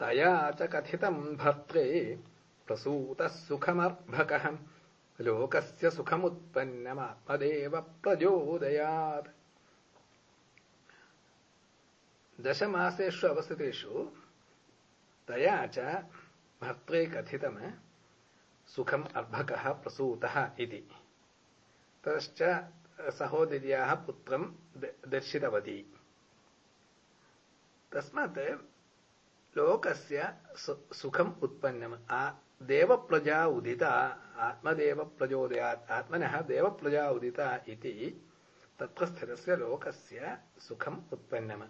तया च कथितम् भर्त्रे प्रसूतः सुखमर्भकः लोकस्य सुखमुत्पन्नमात्मदेव प्रचोदयात्। दशमासेषु अवस्थितेषु तया च भर्त्रे कथितम् सुखम् अर्भकः प्रसूतः इति। ततश्च सहोदर्याः पुत्रम् दर्शितवती। तस्मात् లోకస్య సుఖం ఉత్పన్నం ఆ దేవ ప్రజా ఉదిత ఆత్మదేవ ప్రజోదయాత్ ఆత్మన దేవ ప్రజా ఉదిత ఇది తత్వస్థిరస్య లోకస్య సుఖం ఉత్పన్నం